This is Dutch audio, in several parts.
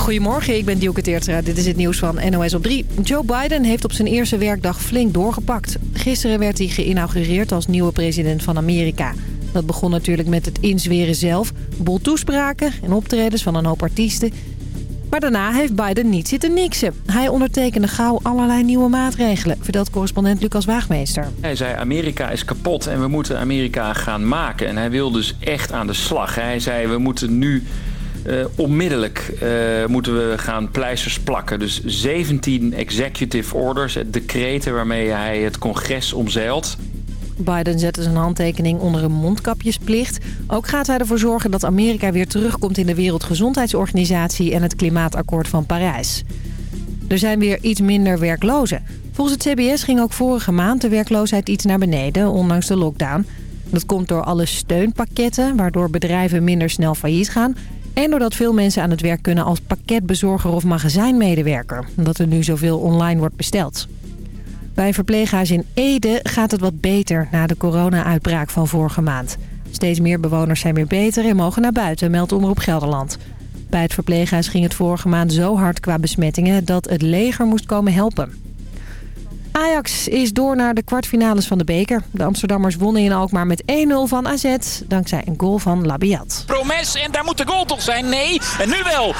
Goedemorgen, ik ben Dielke Teertstra. Dit is het nieuws van NOS op 3. Joe Biden heeft op zijn eerste werkdag flink doorgepakt. Gisteren werd hij geïnaugureerd als nieuwe president van Amerika. Dat begon natuurlijk met het inzweren zelf, bol toespraken en optredens van een hoop artiesten. Maar daarna heeft Biden niet zitten niksen. Hij ondertekende gauw allerlei nieuwe maatregelen, vertelt correspondent Lucas Waagmeester. Hij zei Amerika is kapot en we moeten Amerika gaan maken. En hij wil dus echt aan de slag. Hij zei we moeten nu uh, onmiddellijk uh, moeten we gaan pleisters plakken. Dus 17 executive orders, decreten waarmee hij het congres omzeilt. Biden zette zijn handtekening onder een mondkapjesplicht. Ook gaat hij ervoor zorgen dat Amerika weer terugkomt in de Wereldgezondheidsorganisatie en het Klimaatakkoord van Parijs. Er zijn weer iets minder werklozen. Volgens het CBS ging ook vorige maand de werkloosheid iets naar beneden, ondanks de lockdown. Dat komt door alle steunpakketten, waardoor bedrijven minder snel failliet gaan... en doordat veel mensen aan het werk kunnen als pakketbezorger of magazijnmedewerker... omdat er nu zoveel online wordt besteld. Bij een verpleeghuis in Ede gaat het wat beter na de corona-uitbraak van vorige maand. Steeds meer bewoners zijn weer beter en mogen naar buiten, meldt Omroep Gelderland. Bij het verpleeghuis ging het vorige maand zo hard qua besmettingen dat het leger moest komen helpen. Ajax is door naar de kwartfinales van de beker. De Amsterdammers wonnen in Alkmaar met 1-0 van AZ, dankzij een goal van Labiat. Promes, en daar moet de goal toch zijn? Nee, en nu wel.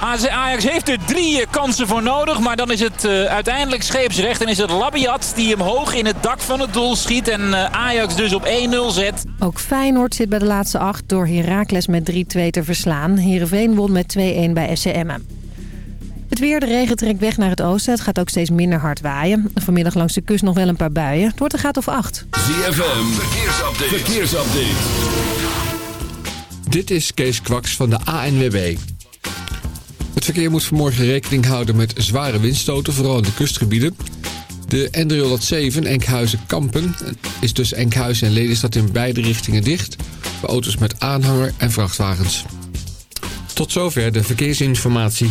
Ajax heeft er drie kansen voor nodig. Maar dan is het uh, uiteindelijk scheepsrecht. En is het Labiat die hem hoog in het dak van het doel schiet. En uh, Ajax dus op 1-0 zet. Ook Feyenoord zit bij de laatste acht door Heracles met 3-2 te verslaan. Heerenveen won met 2-1 bij SCM. Het weer, de regen trekt weg naar het oosten. Het gaat ook steeds minder hard waaien. Vanmiddag langs de kust nog wel een paar buien. Het wordt een graad of 8. ZFM, verkeersupdate. verkeersupdate. Dit is Kees Kwaks van de ANWB. Het verkeer moet vanmorgen rekening houden met zware windstoten, vooral in de kustgebieden. De N307 Enkhuizen-Kampen is tussen Enkhuizen en Lelystad in beide richtingen dicht... voor auto's met aanhanger en vrachtwagens. Tot zover de verkeersinformatie.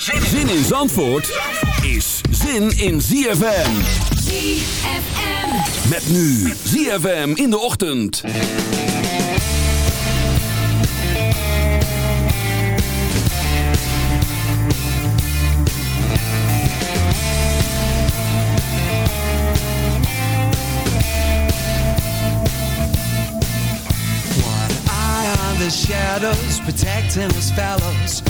Zin in Zandvoort is zin in ZFM. ZFM. Met nu ZFM in de ochtend. One eye on the shadows, protecting his fellows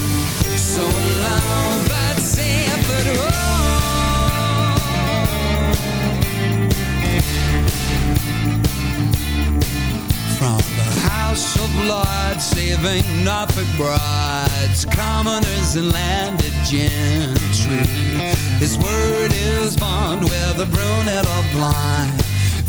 Saving Norfolk brides, commoners and landed gentry. His word is bond, whether brunette or blind.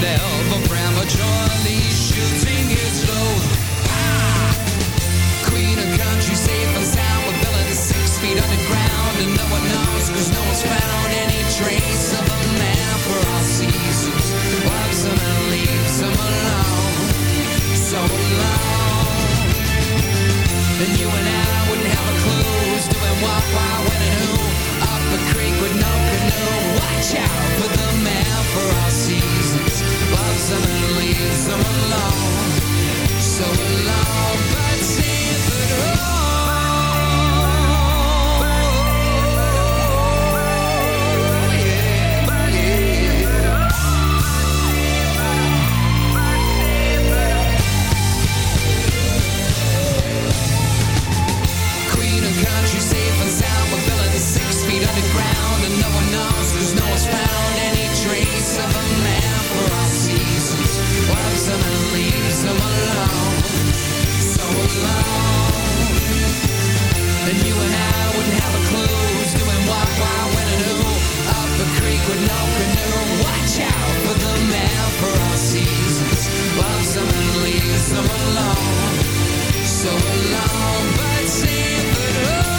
automatic. Never prematurely shooting his load. Ah! Queen of country, safe and sound with villains six feet underground. And no one knows, cause no one's found any trace of a man for all seasons. Loves him and leaves him alone. So alone. And you and I wouldn't have a clue who's doing what, why, when, and who. A creek with no canoe. Watch out for the man for all seasons. Loves him and leaves him alone. So alone, but safe at leaves him alone, so alone. And you and I wouldn't have a clue doing what, why, when, and who. Up a creek with no canoe. Watch out for the man for all seasons. Loves him and leaves him alone. So alone, but safe at home.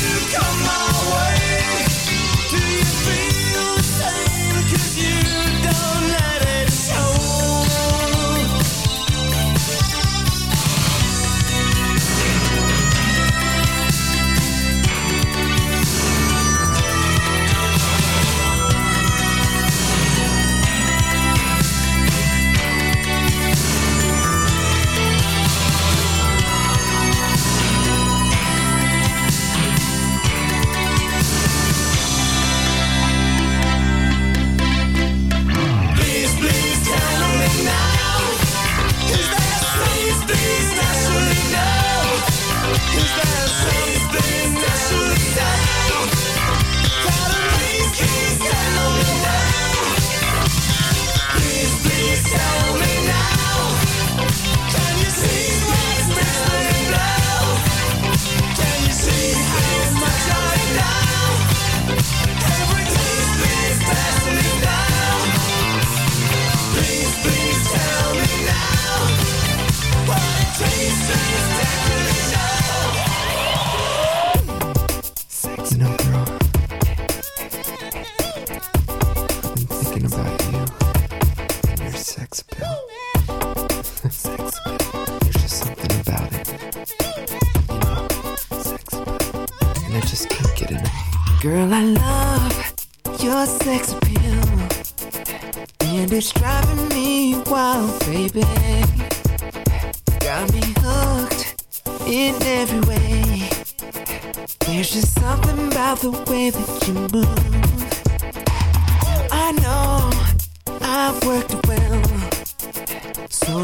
you come on?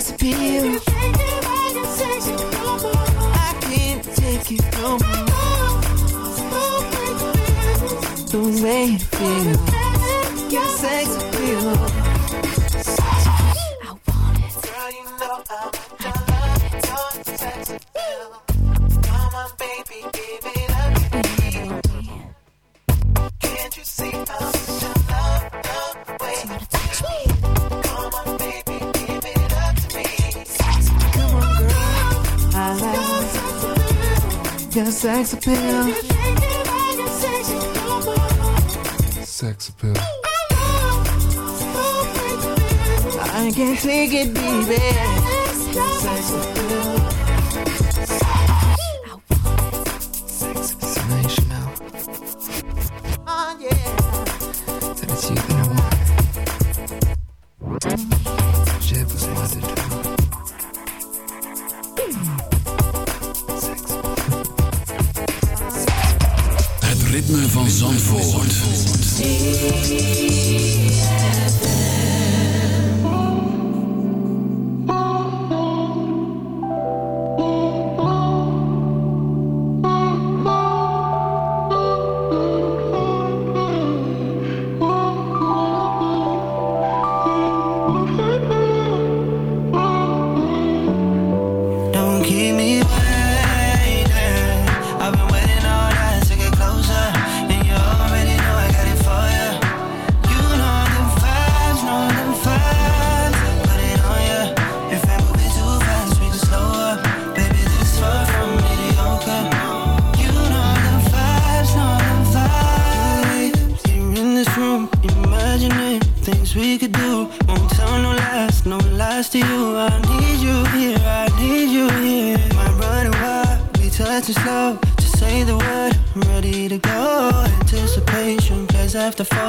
sex appeal sex appeal. Sex appeal. I can take it, baby. Sex appeal. the phone.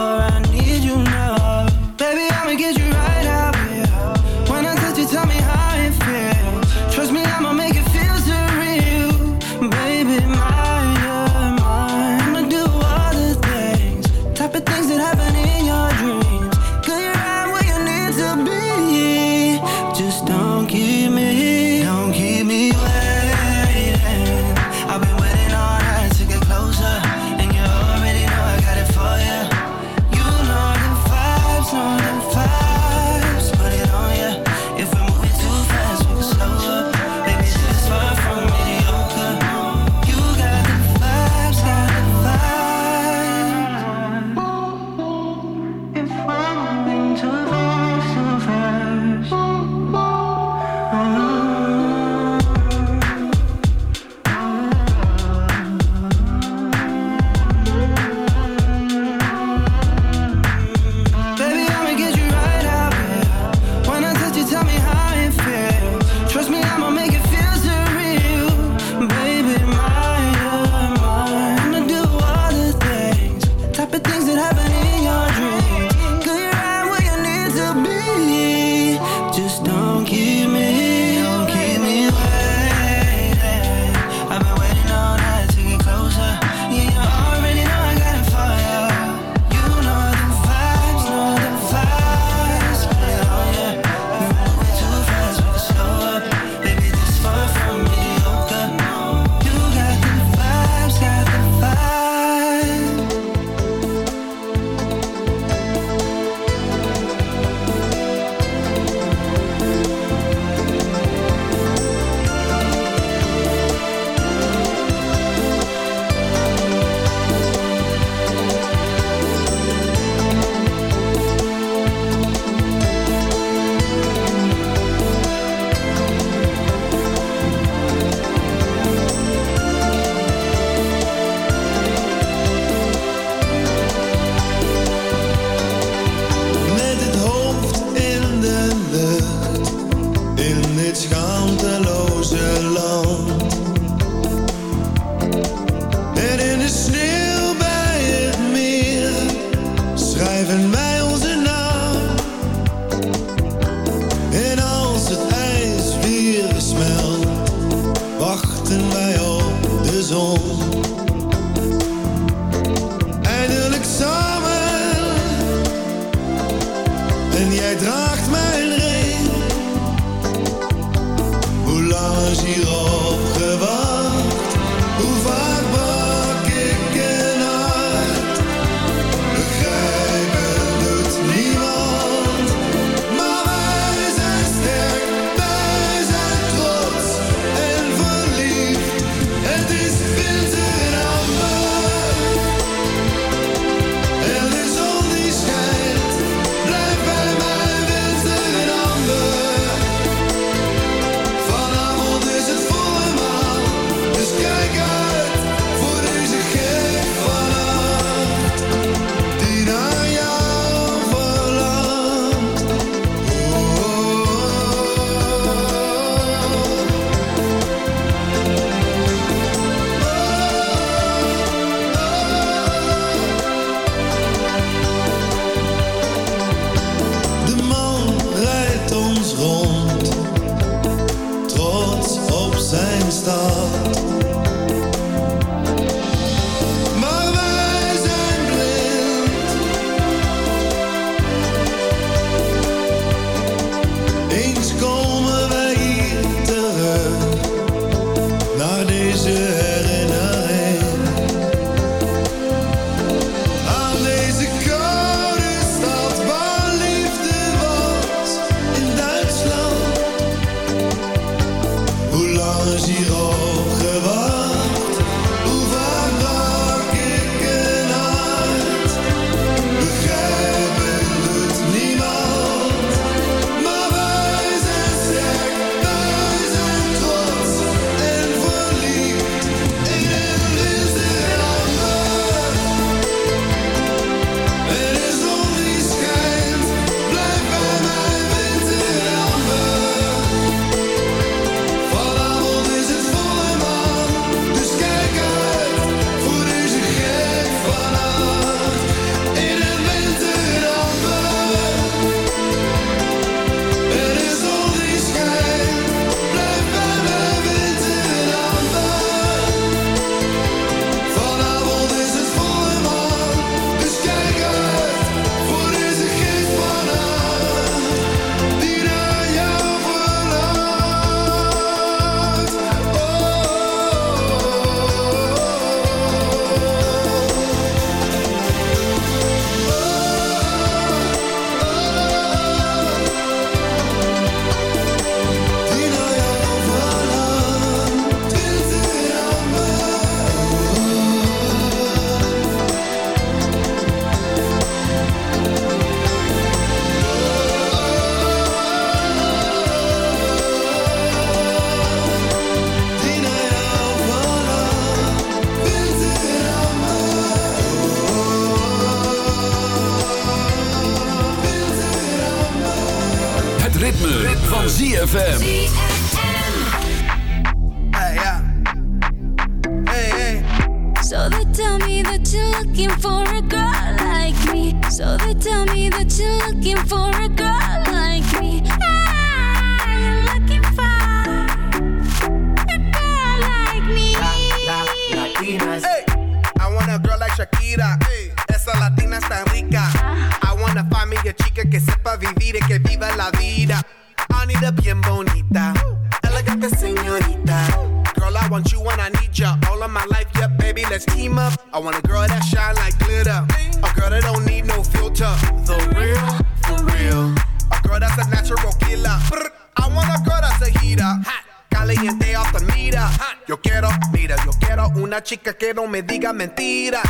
que no me digas mentiras.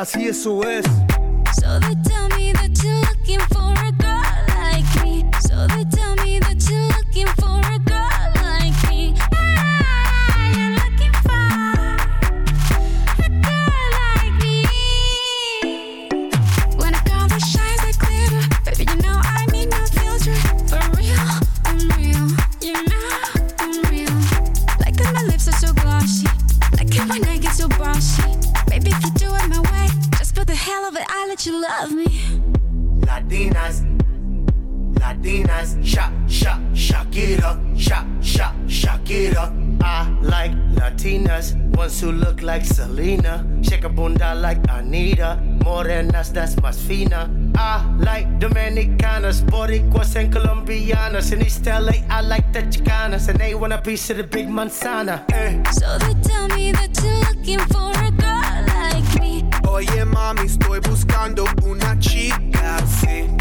así eso es. Latinas, Latinas, shock, shock, shock it up, shock, it up. I like Latinas, ones who look like Selena, shake a bunda like Anita, morenas that's más fina. I like Dominicanas, Boricuas and Colombianas, in East LA I like the Chicanas, and they want a piece of the big manzana. Eh. So they tell me that you're looking for a girl. Oye mami, estoy buscando una chica sí.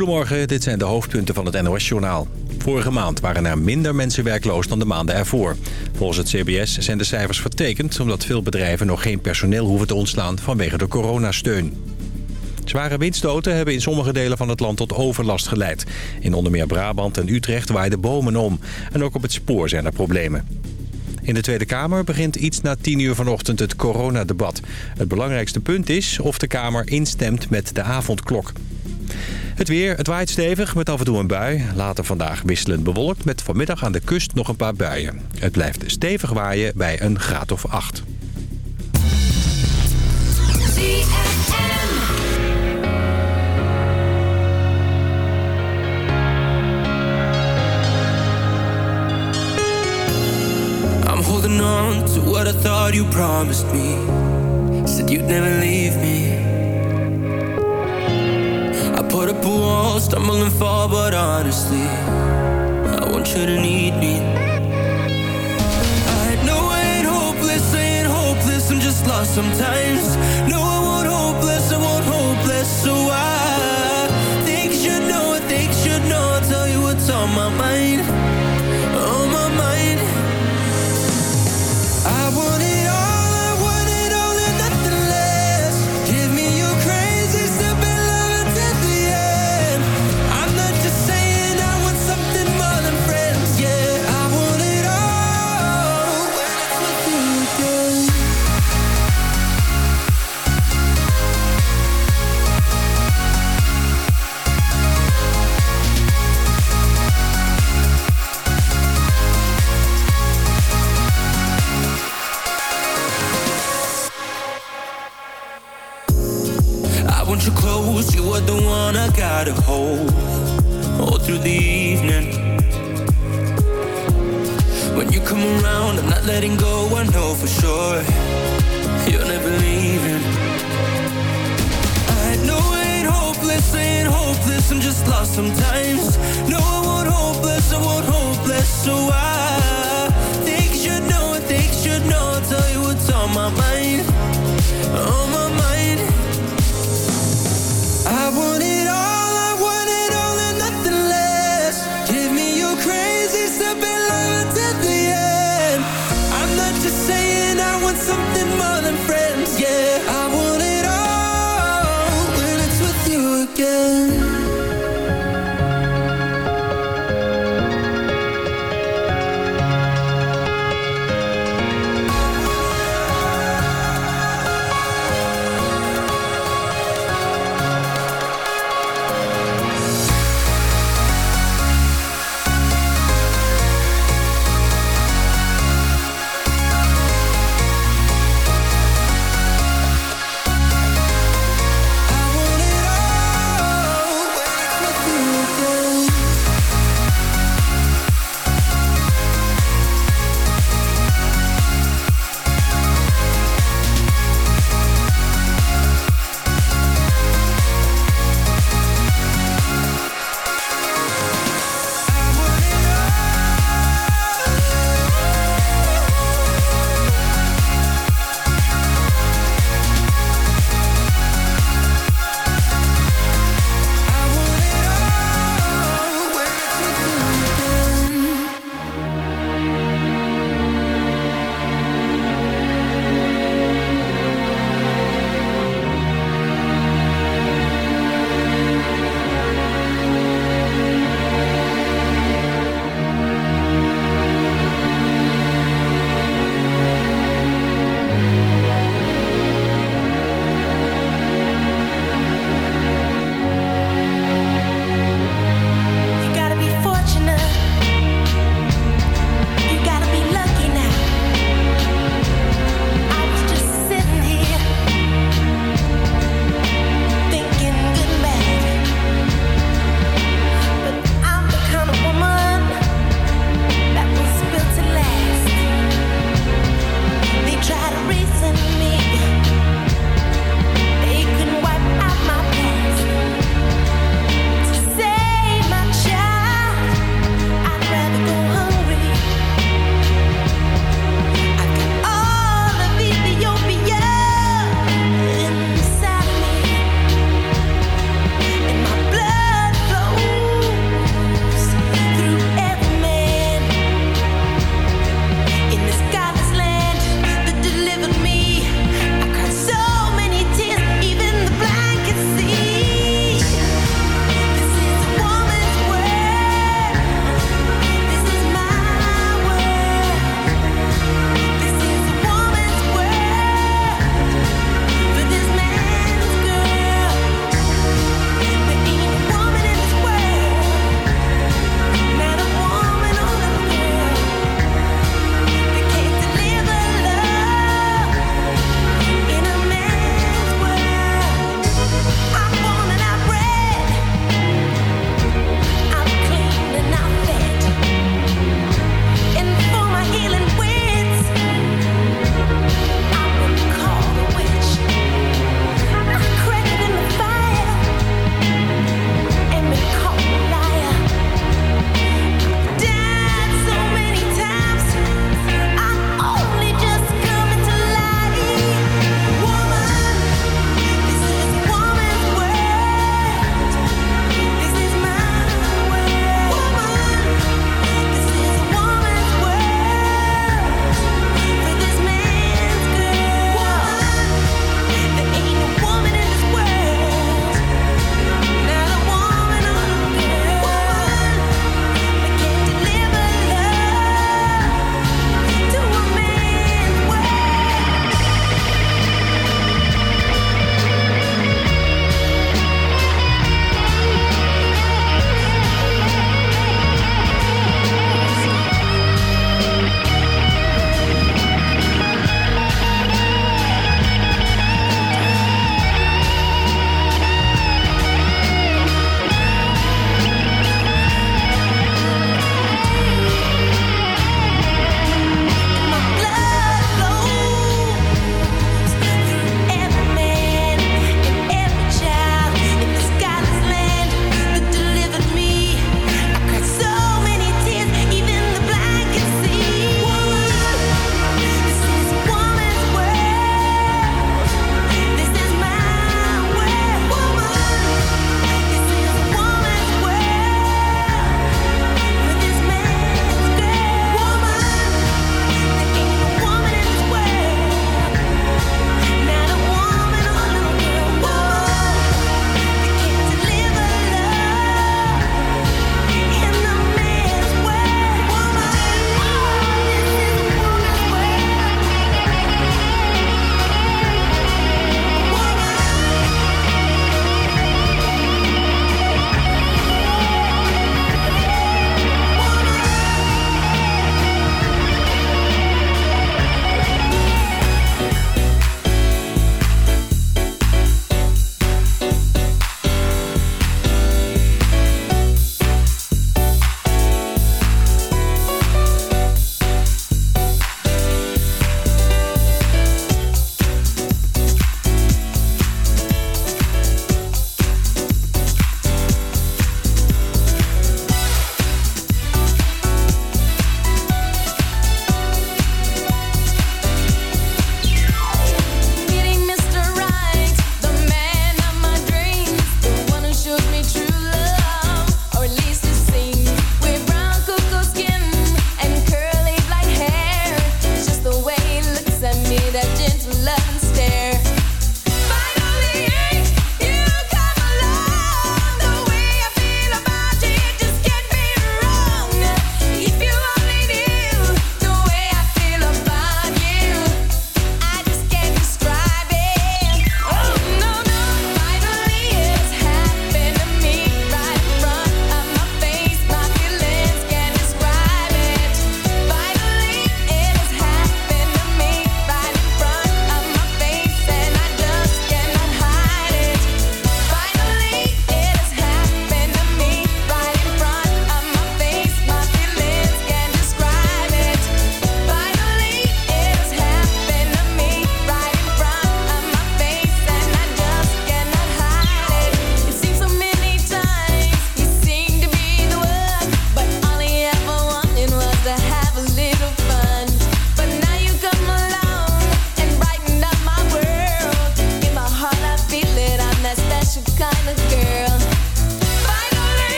Goedemorgen, dit zijn de hoofdpunten van het NOS-journaal. Vorige maand waren er minder mensen werkloos dan de maanden ervoor. Volgens het CBS zijn de cijfers vertekend... omdat veel bedrijven nog geen personeel hoeven te ontslaan vanwege de coronasteun. Zware windstoten hebben in sommige delen van het land tot overlast geleid. In onder meer Brabant en Utrecht waaiden bomen om. En ook op het spoor zijn er problemen. In de Tweede Kamer begint iets na 10 uur vanochtend het coronadebat. Het belangrijkste punt is of de Kamer instemt met de avondklok. Het weer, het waait stevig met af en toe een bui. Later vandaag wisselend bewolkt met vanmiddag aan de kust nog een paar buien. Het blijft stevig waaien bij een graad of 8. I'm holding on to what I thought you promised me. Said you'd never leave me. Up a stumble and fall, but honestly, I want you to need me. I know I ain't hopeless, I ain't hopeless, I'm just lost sometimes. No,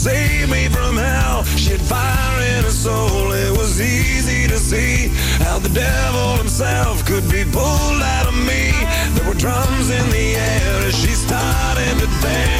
save me from hell. She had fire in her soul. It was easy to see how the devil himself could be pulled out of me. There were drums in the air as she started to dance.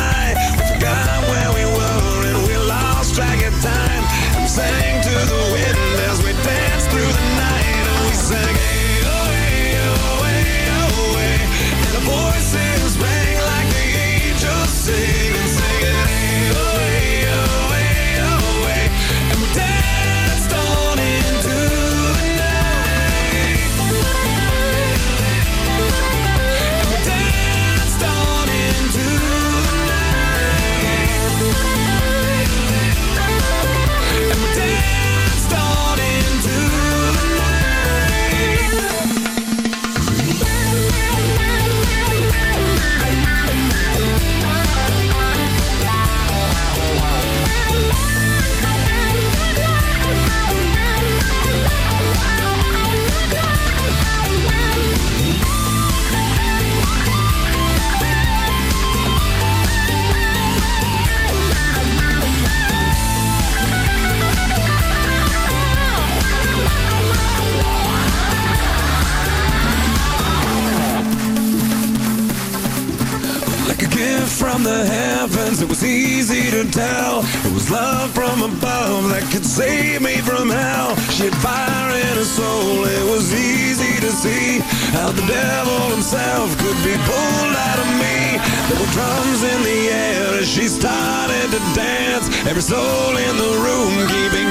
save me from hell. She had fire in her soul, it was easy to see how the devil himself could be pulled out of me. There were drums in the air as she started to dance. Every soul in the room keeping